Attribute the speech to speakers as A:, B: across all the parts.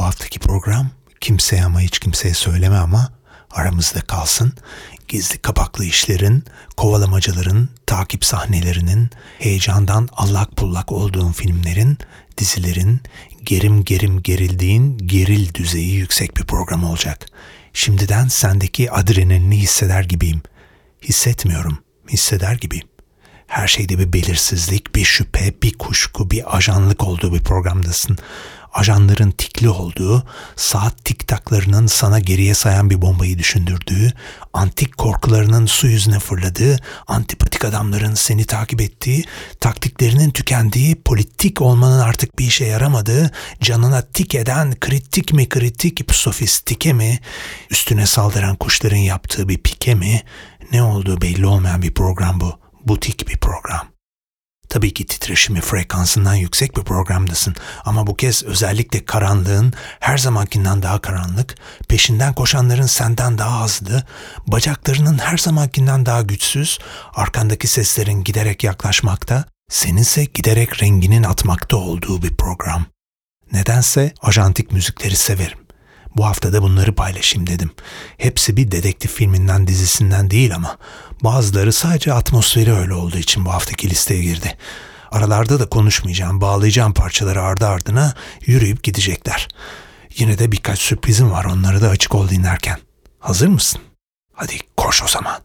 A: Bu haftaki program kimseye ama hiç kimseye söyleme ama aramızda kalsın. Gizli kapaklı işlerin, kovalamacaların, takip sahnelerinin, heyecandan allak pullak olduğun filmlerin, dizilerin, gerim gerim gerildiğin geril düzeyi yüksek bir program olacak. Şimdiden sendeki adrenalini hisseder gibiyim. Hissetmiyorum, hisseder gibiyim. Her şeyde bir belirsizlik, bir şüphe, bir kuşku, bir ajanlık olduğu bir programdasın ajanların tikli olduğu, saat tiktaklarının sana geriye sayan bir bombayı düşündürdüğü, antik korkularının su yüzüne fırladığı, antipatik adamların seni takip ettiği, taktiklerinin tükendiği, politik olmanın artık bir işe yaramadığı, canına tik eden kritik mi kritik sofistike mi, üstüne saldıran kuşların yaptığı bir pike mi, ne olduğu belli olmayan bir program bu. Butik bir program. Tabii ki titreşimi frekansından yüksek bir programdasın ama bu kez özellikle karanlığın her zamankinden daha karanlık, peşinden koşanların senden daha azdı, bacaklarının her zamankinden daha güçsüz, arkandaki seslerin giderek yaklaşmakta, seninse giderek renginin atmakta olduğu bir program. Nedense ajantik müzikleri severim. Bu hafta da bunları paylaşayım dedim. Hepsi bir dedektif filminden dizisinden değil ama bazıları sadece atmosferi öyle olduğu için bu haftaki listeye girdi. Aralarda da konuşmayacağım, bağlayacağım parçaları ardı ardına yürüyüp gidecekler. Yine de birkaç sürprizim var onları da açık ol dinlerken. Hazır mısın? Hadi koş o zaman.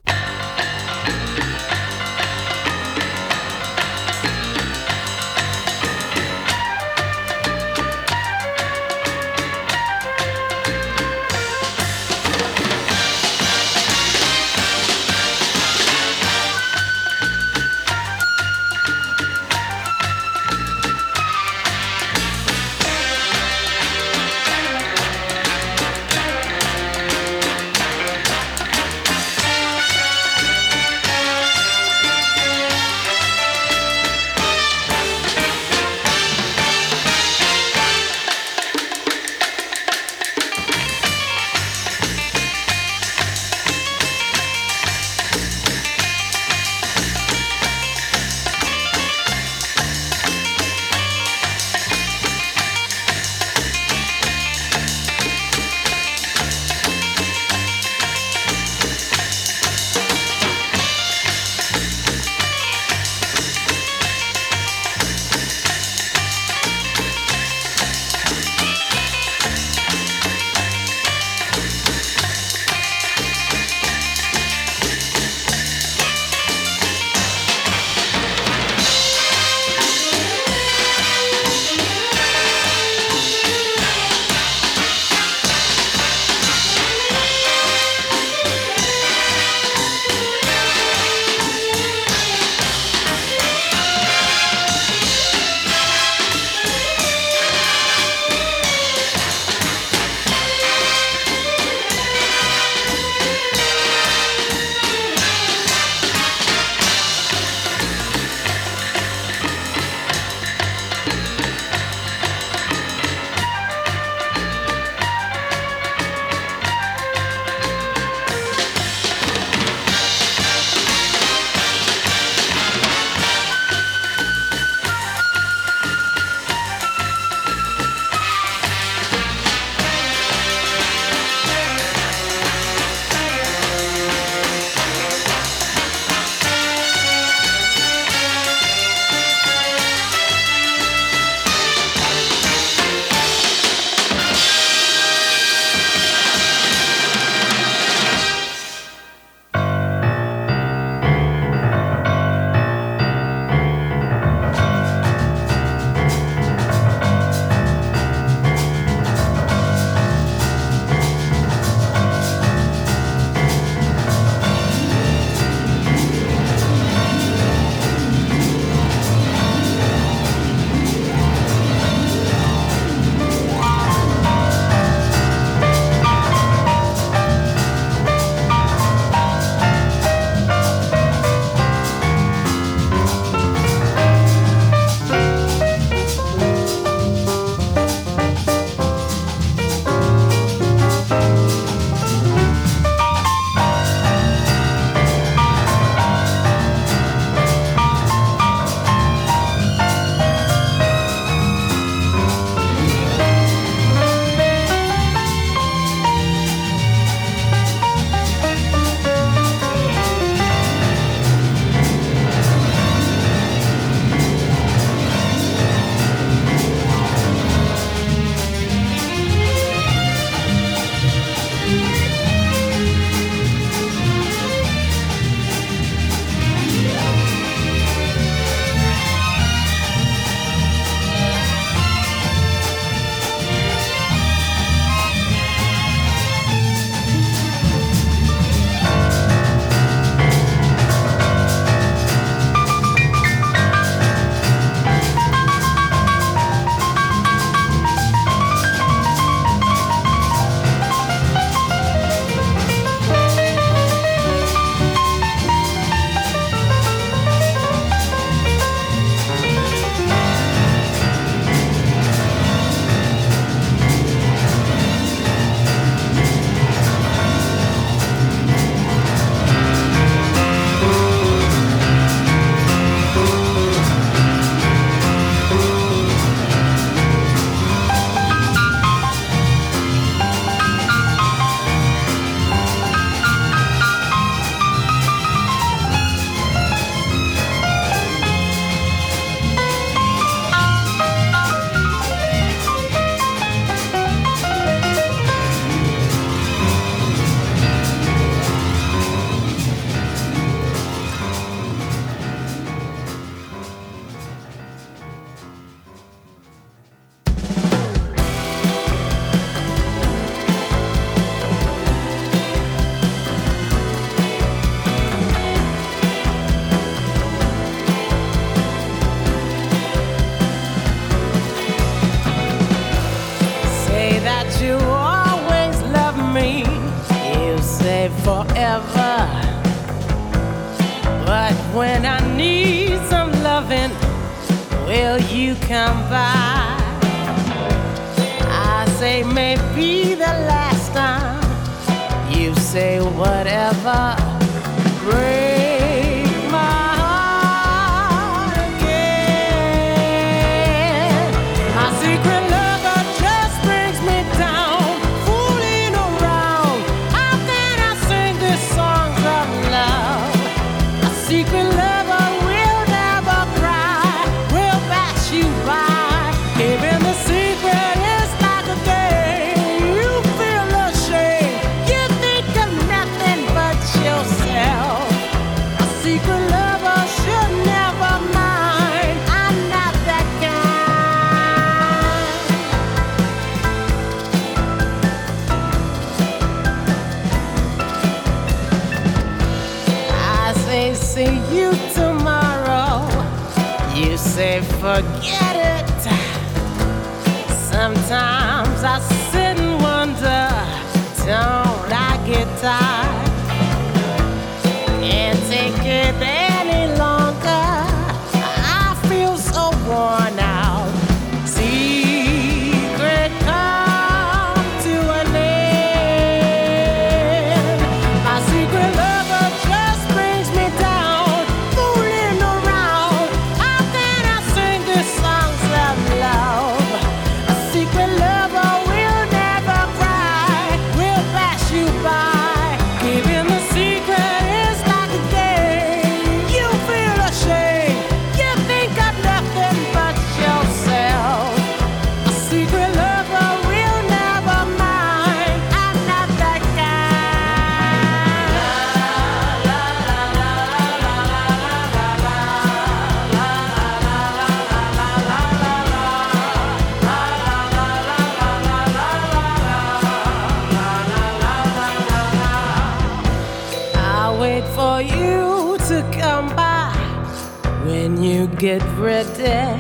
B: you get ready.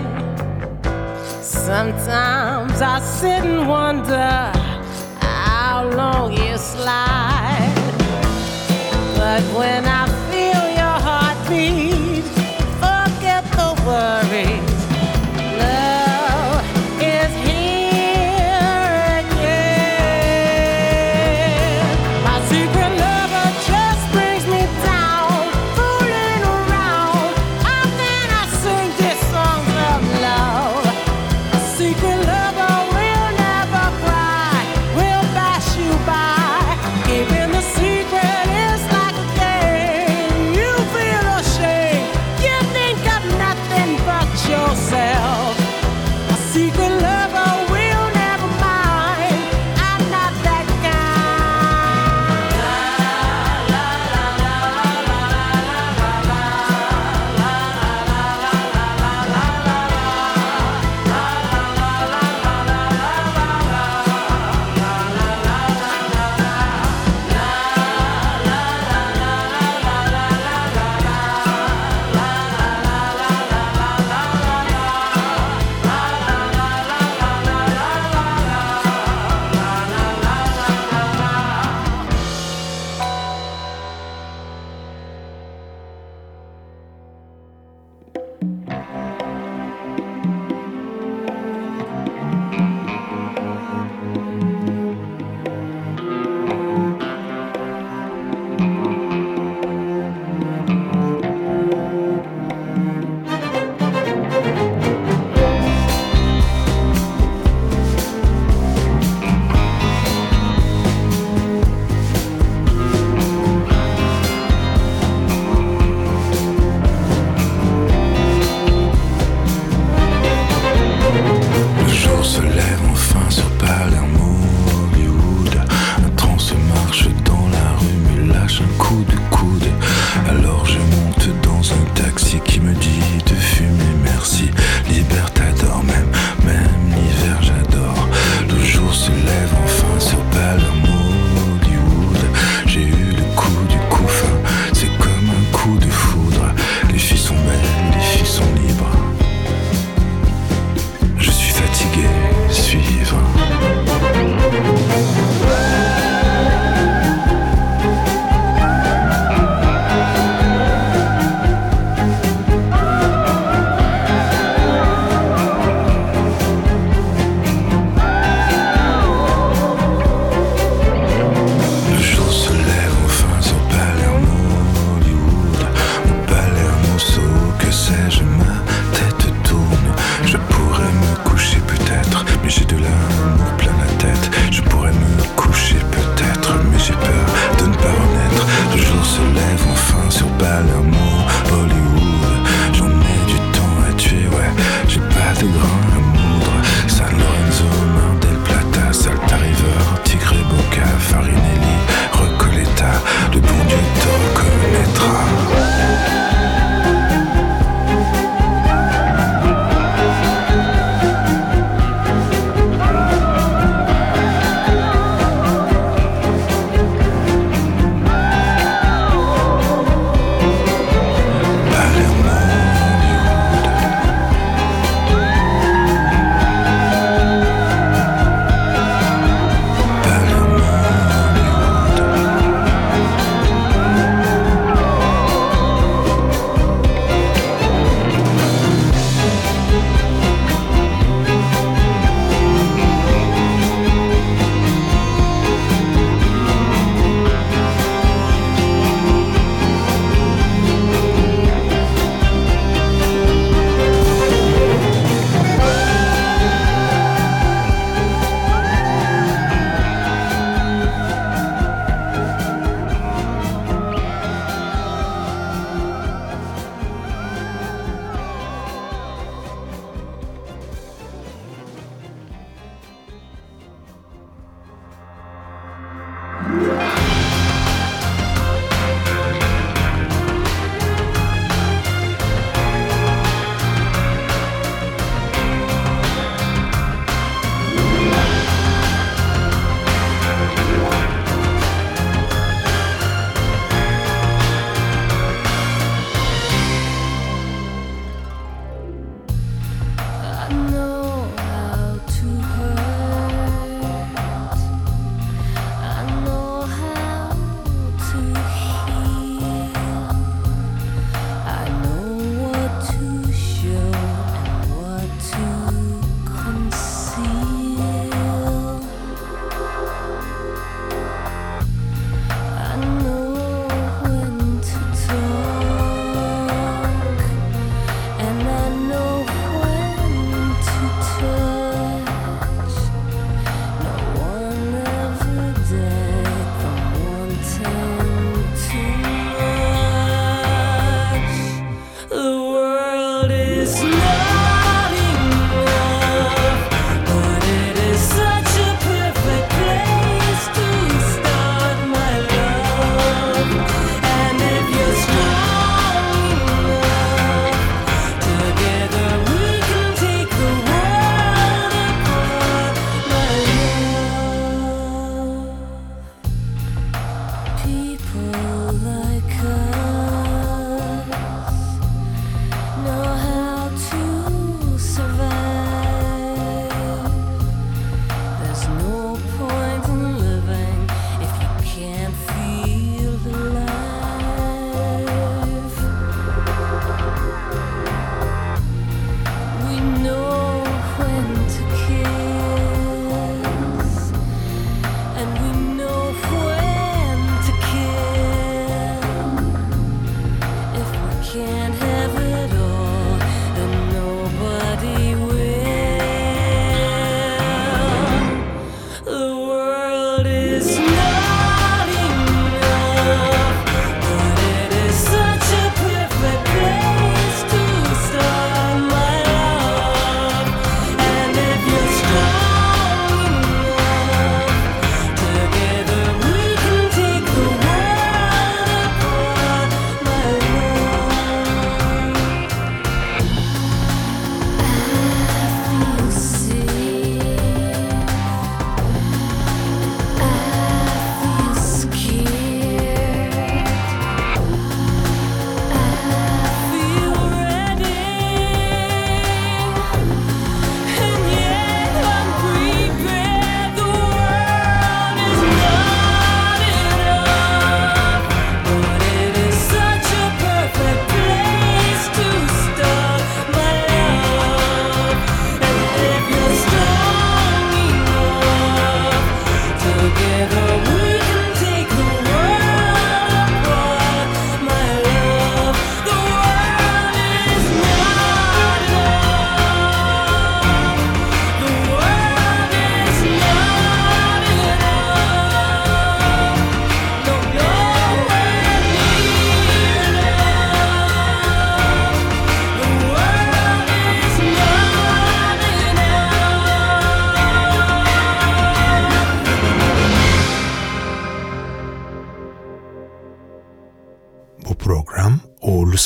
B: Sometimes I sit and wonder how long you slide. But when I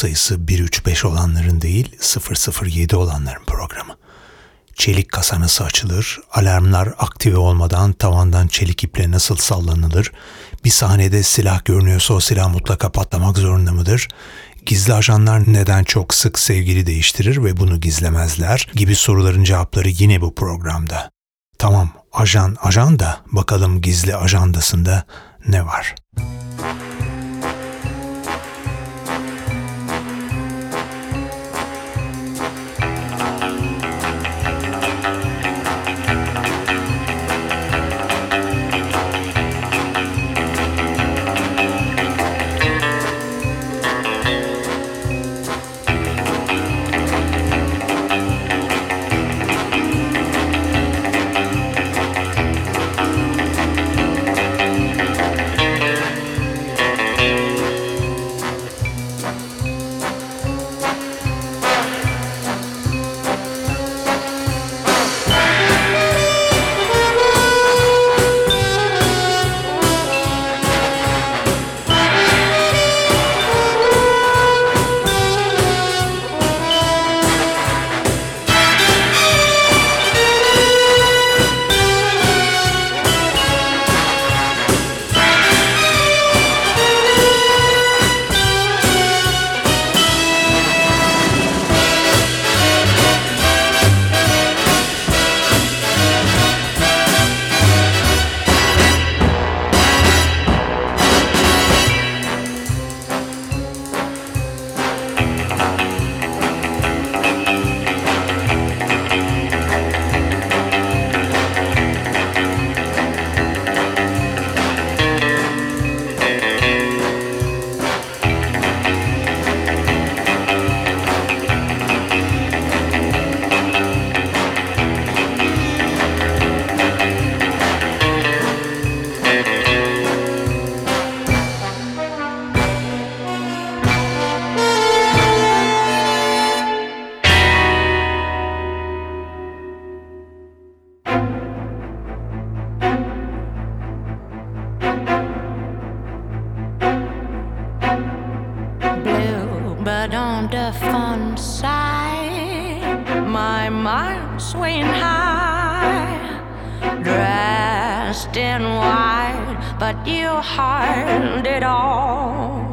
A: sayısı 135 olanların değil 007 olanların programı. Çelik kasa nasıl açılır, alarmlar aktive olmadan tavandan çelik iple nasıl sallanılır, bir sahnede silah görünüyorsa o silah mutlaka patlamak zorunda mıdır, gizli ajanlar neden çok sık sevgili değiştirir ve bunu gizlemezler gibi soruların cevapları yine bu programda. Tamam ajan ajan da bakalım gizli ajandasında ne var?
C: But on the fun side, my mind swaying high, dressed in white, but you hide it all.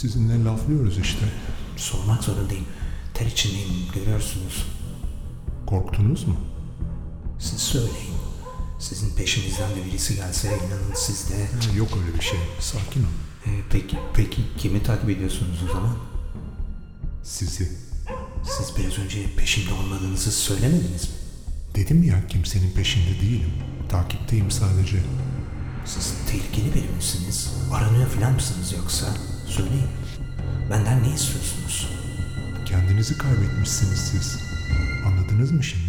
D: Sizinle laflıyoruz işte.
A: Sormak zorundayım. Ter içindeyim görüyorsunuz.
D: Korktunuz mu?
A: Siz söyleyin. Sizin peşinizden de birisi gelse inanın siz de...
D: Ha, yok öyle bir şey. Sakin olun.
A: Ee, peki, peki kimi takip ediyorsunuz o zaman?
C: Sizi.
A: Siz biraz önce peşimde olmadığınızı söylemediniz mi?
C: Dedim ya kimsenin peşinde değilim. Takipteyim sadece.
A: Siz tehlikeli biri misiniz? Aranıyor filan mısınız yoksa? Söyleyin. Benden ne istiyorsunuz?
C: Kendinizi kaybetmişsiniz siz. Anladınız mı şimdi?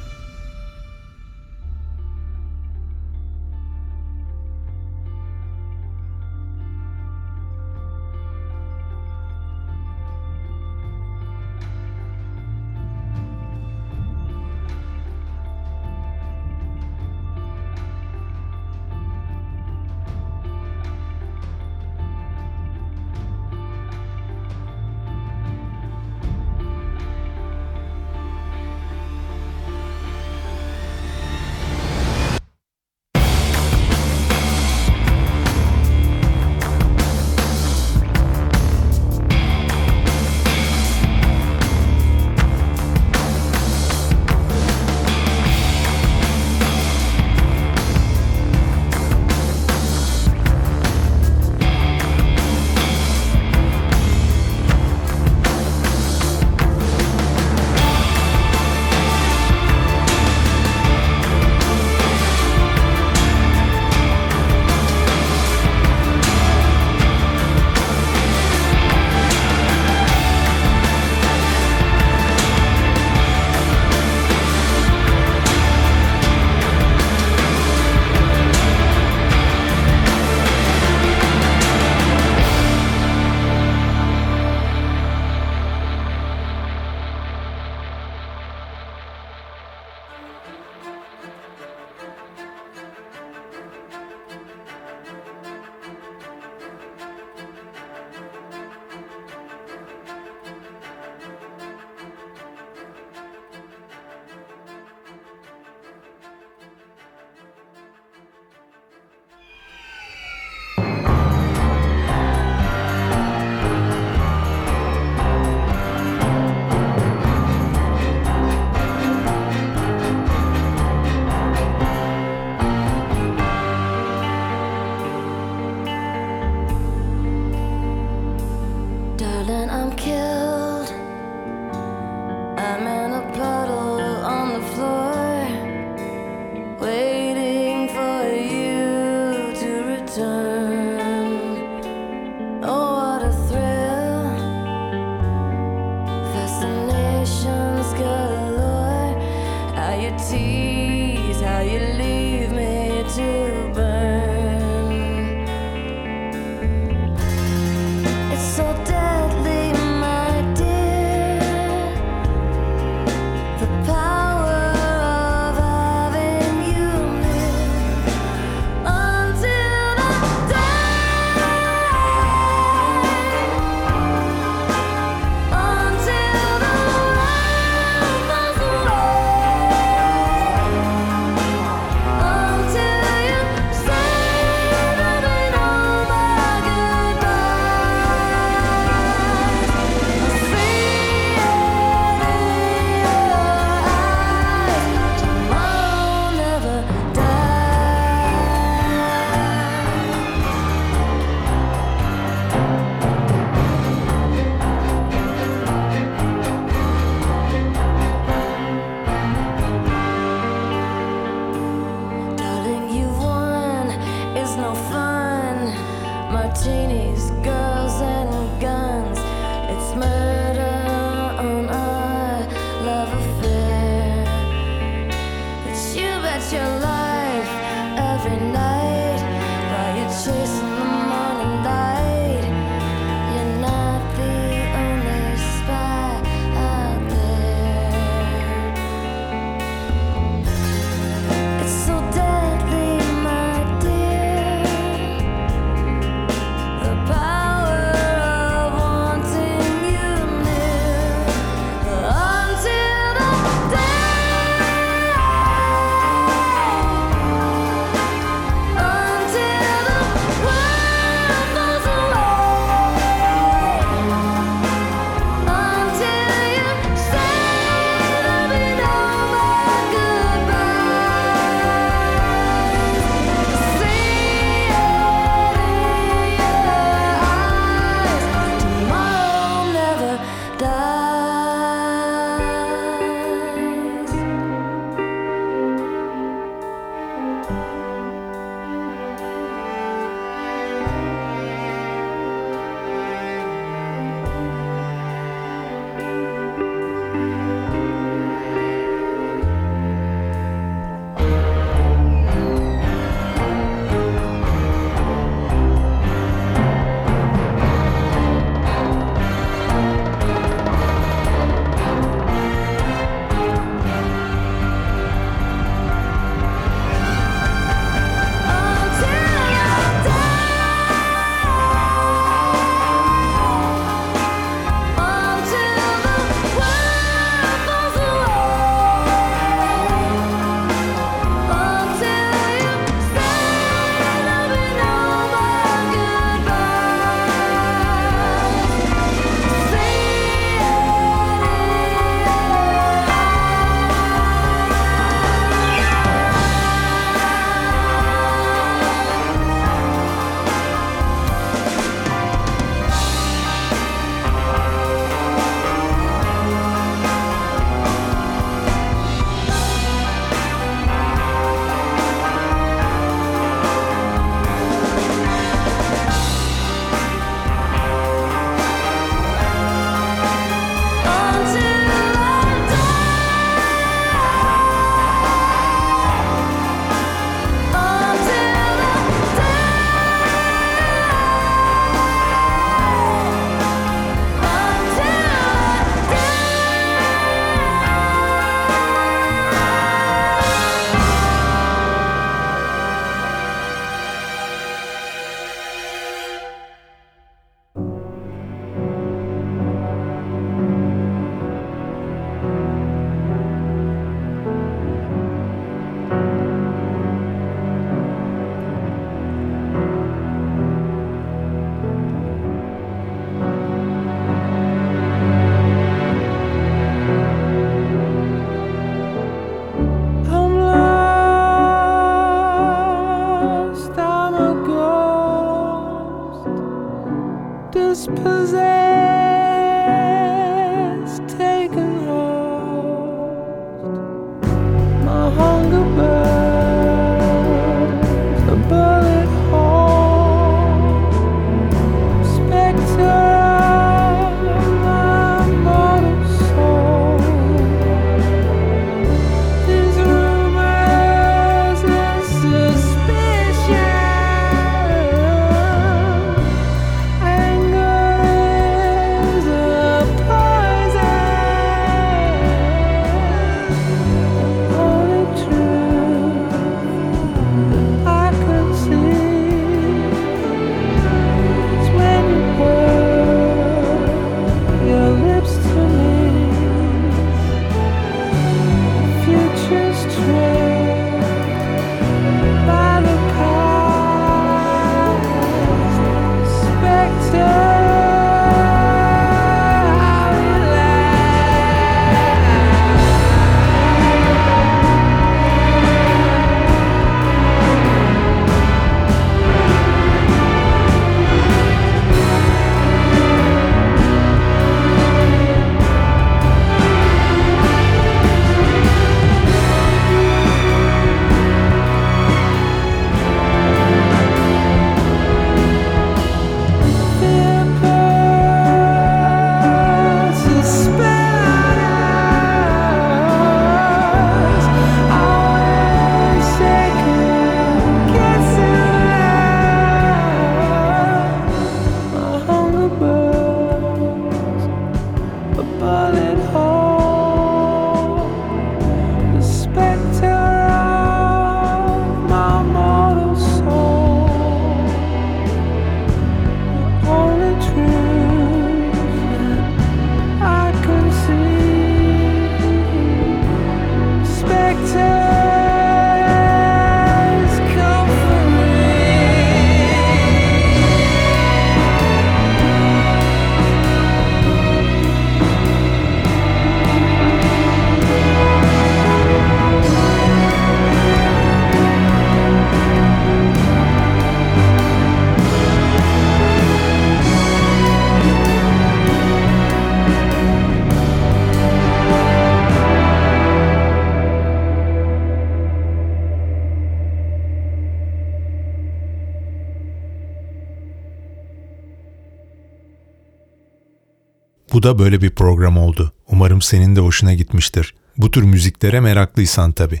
A: Bu da böyle bir program oldu. Umarım senin de hoşuna gitmiştir. Bu tür müziklere meraklıysan tabii.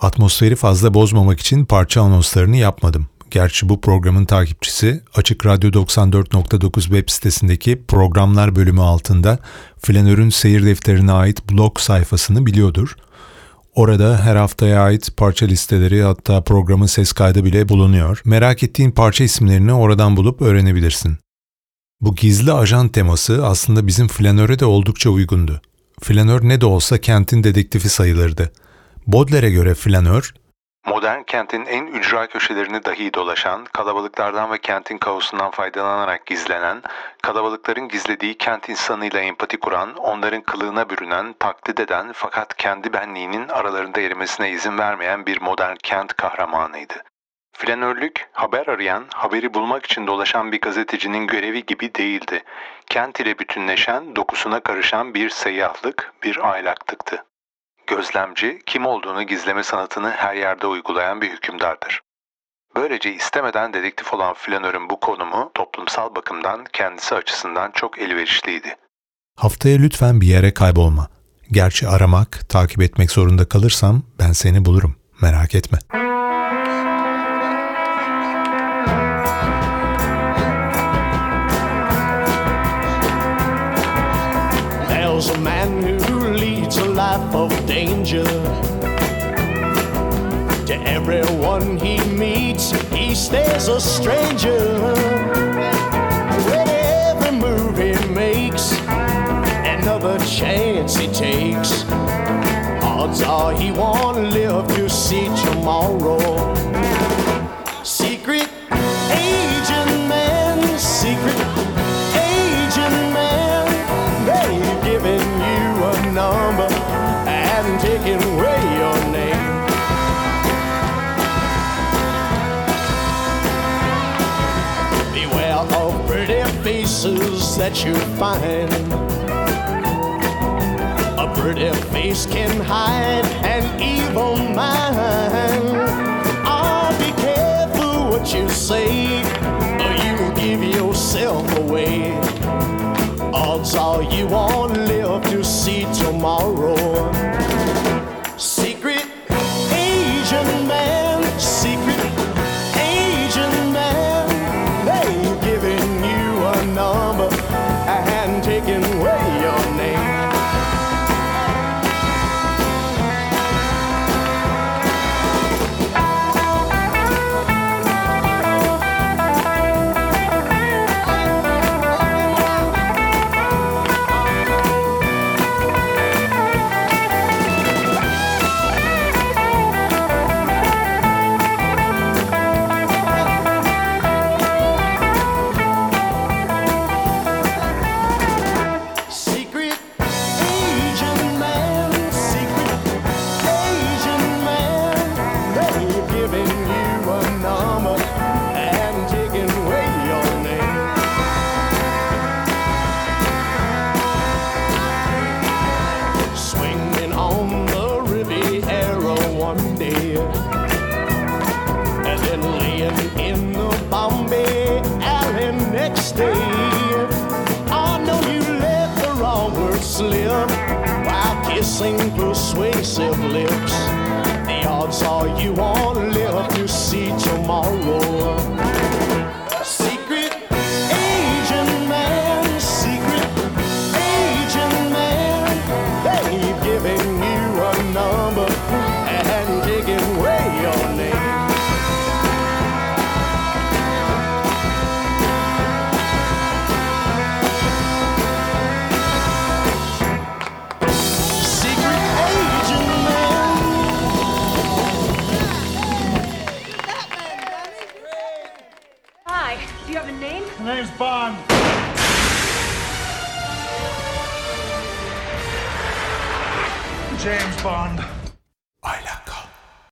A: Atmosferi fazla bozmamak için parça anonslarını yapmadım. Gerçi bu programın takipçisi Açık Radyo 94.9 web sitesindeki programlar bölümü altında Flanör'ün seyir defterine ait blog sayfasını biliyordur. Orada her haftaya ait parça listeleri hatta programın ses kaydı bile bulunuyor. Merak ettiğin parça isimlerini oradan bulup öğrenebilirsin. Bu gizli ajan teması aslında bizim Flanör'e de oldukça uygundu. Flanör ne de olsa kentin dedektifi sayılırdı. Baudelaire'e göre Flanör, modern kentin en ücra köşelerini dahi dolaşan, kalabalıklardan ve kentin kaosundan faydalanarak gizlenen, kalabalıkların gizlediği kent insanıyla empati kuran, onların kılığına bürünen, taklit eden fakat kendi benliğinin aralarında erimesine izin vermeyen bir modern kent kahramanıydı. Flanörlük, haber arayan, haberi bulmak için dolaşan bir gazetecinin görevi gibi değildi. Kent ile bütünleşen, dokusuna karışan bir seyyahlık, bir aylaklıktı. Gözlemci, kim olduğunu gizleme sanatını her yerde uygulayan bir hükümdardır. Böylece istemeden dedektif olan Flanör'ün bu konumu toplumsal bakımdan kendisi açısından çok elverişliydi. Haftaya lütfen bir yere kaybolma. Gerçi aramak, takip etmek zorunda kalırsam ben seni bulurum. Merak etme.
E: There's a man who leads a life of danger. To everyone he meets, he stays a stranger. With every move he makes, another chance he takes. Odds are he won't live to see tomorrow. Secret agent man, secret that you find. A pretty face can hide an evil mind. Oh, be careful what you say, or you'll give yourself away. Odds are you won't live to see tomorrow.